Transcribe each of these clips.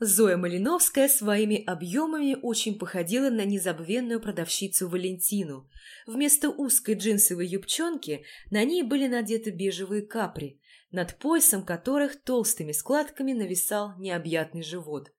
Зоя Малиновская своими объемами очень походила на незабвенную продавщицу Валентину. Вместо узкой джинсовой юбчонки на ней были надеты бежевые капри, над поясом которых толстыми складками нависал необъятный живот.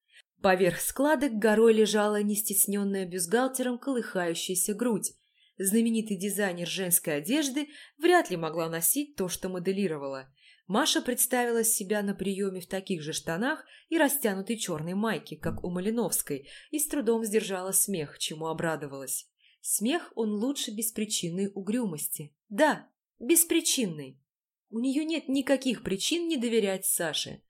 Поверх складок горой лежала нестесненная бюстгальтером колыхающаяся грудь. Знаменитый дизайнер женской одежды вряд ли могла носить то, что моделировала – Маша представила себя на приеме в таких же штанах и растянутой черной майке, как у Малиновской, и с трудом сдержала смех, чему обрадовалась. Смех он лучше беспричинной угрюмости. Да, беспричинной. У нее нет никаких причин не доверять Саше.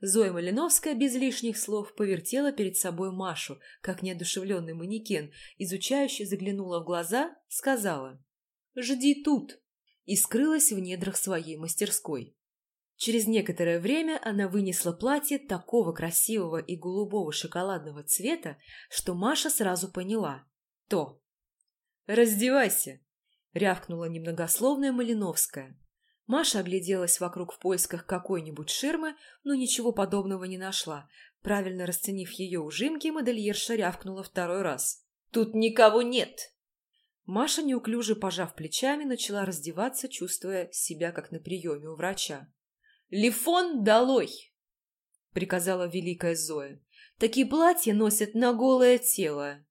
Зоя Малиновская без лишних слов повертела перед собой Машу, как неодушевленный манекен, изучающе заглянула в глаза, сказала «Жди тут» и скрылась в недрах своей мастерской. Через некоторое время она вынесла платье такого красивого и голубого шоколадного цвета, что Маша сразу поняла – то. «Раздевайся!» – рявкнула немногословная Малиновская. Маша огляделась вокруг в поисках какой-нибудь ширмы, но ничего подобного не нашла. Правильно расценив ее ужимки, модельерша рявкнула второй раз. «Тут никого нет!» Маша, неуклюже пожав плечами, начала раздеваться, чувствуя себя как на приеме у врача. «Лифон долой!» — приказала великая Зоя. «Такие платья носят на голое тело».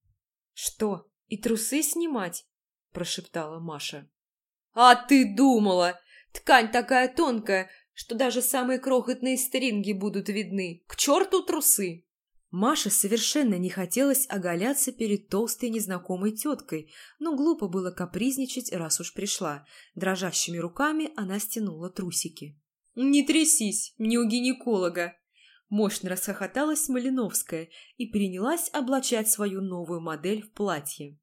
«Что, и трусы снимать?» — прошептала Маша. «А ты думала! Ткань такая тонкая, что даже самые крохотные стринги будут видны. К черту трусы!» Маше совершенно не хотелось оголяться перед толстой незнакомой теткой, но глупо было капризничать, раз уж пришла. Дрожащими руками она стянула трусики. «Не трясись, не у гинеколога!» Мощно расхохоталась Малиновская и принялась облачать свою новую модель в платье.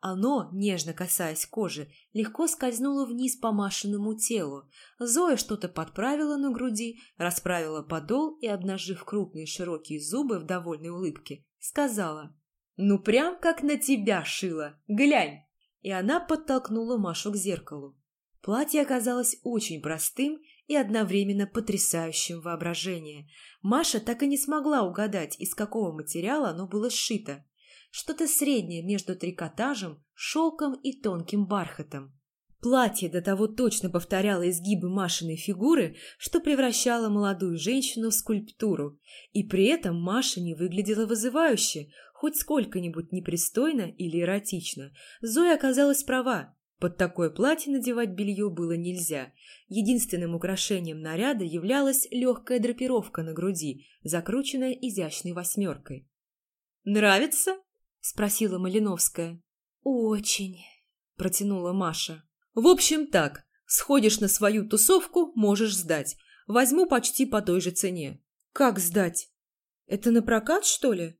Оно, нежно касаясь кожи, легко скользнуло вниз по Машиному телу. Зоя что-то подправила на груди, расправила подол и, обнажив крупные широкие зубы в довольной улыбке, сказала «Ну прям как на тебя шила! Глянь!» И она подтолкнула Машу к зеркалу. Платье оказалось очень простым и одновременно потрясающим воображение. Маша так и не смогла угадать, из какого материала оно было сшито. Что-то среднее между трикотажем, шелком и тонким бархатом. Платье до того точно повторяло изгибы Машиной фигуры, что превращало молодую женщину в скульптуру. И при этом Маша не выглядела вызывающе, хоть сколько-нибудь непристойно или эротично. Зоя оказалась права. Под такое платье надевать белье было нельзя. Единственным украшением наряда являлась легкая драпировка на груди, закрученная изящной восьмеркой. «Нравится?» – спросила Малиновская. «Очень», – протянула Маша. «В общем так, сходишь на свою тусовку, можешь сдать. Возьму почти по той же цене». «Как сдать? Это на прокат, что ли?»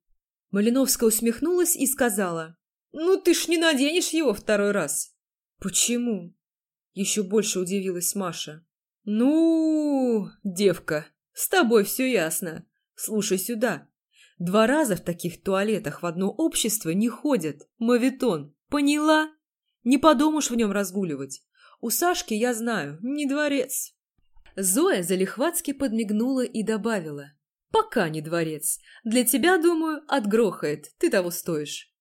Малиновская усмехнулась и сказала. «Ну ты ж не наденешь его второй раз». «Почему?» – еще больше удивилась Маша. «Ну, девка, с тобой все ясно. Слушай сюда. Два раза в таких туалетах в одно общество не ходят. Мавитон, поняла? Не подумаешь в нем разгуливать. У Сашки, я знаю, не дворец». Зоя залихватски подмигнула и добавила. «Пока не дворец. Для тебя, думаю, отгрохает. Ты того стоишь».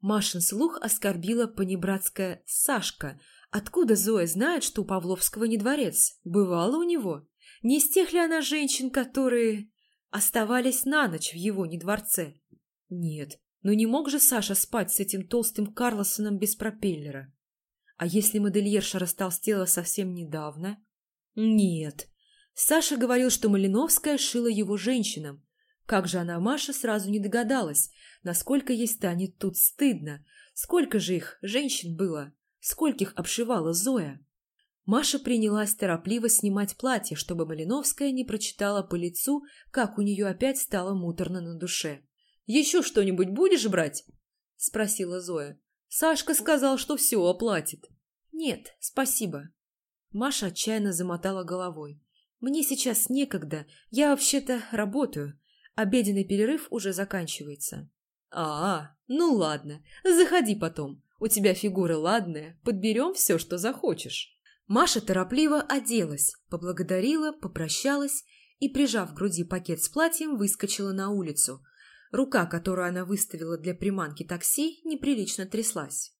Машин слух оскорбила понебратская «Сашка». Откуда Зоя знает, что у Павловского не дворец? Бывало у него? Не из тех ли она женщин, которые оставались на ночь в его недворце? Нет, но не мог же Саша спать с этим толстым Карлосоном без пропеллера. А если модельерша растолстела совсем недавно? Нет. Саша говорил, что Малиновская шила его женщинам. Как же она, Маша, сразу не догадалась, насколько ей станет тут стыдно. Сколько же их, женщин, было? Скольких обшивала Зоя? Маша принялась торопливо снимать платье, чтобы Малиновская не прочитала по лицу, как у нее опять стало муторно на душе. «Еще что-нибудь будешь брать?» – спросила Зоя. «Сашка сказал, что все оплатит». «Нет, спасибо». Маша отчаянно замотала головой. «Мне сейчас некогда. Я вообще-то работаю. Обеденный перерыв уже заканчивается. А, ну ладно, заходи потом. У тебя фигура ладная, подберем все, что захочешь. Маша торопливо оделась, поблагодарила, попрощалась и, прижав к груди пакет с платьем, выскочила на улицу. Рука, которую она выставила для приманки такси, неприлично тряслась.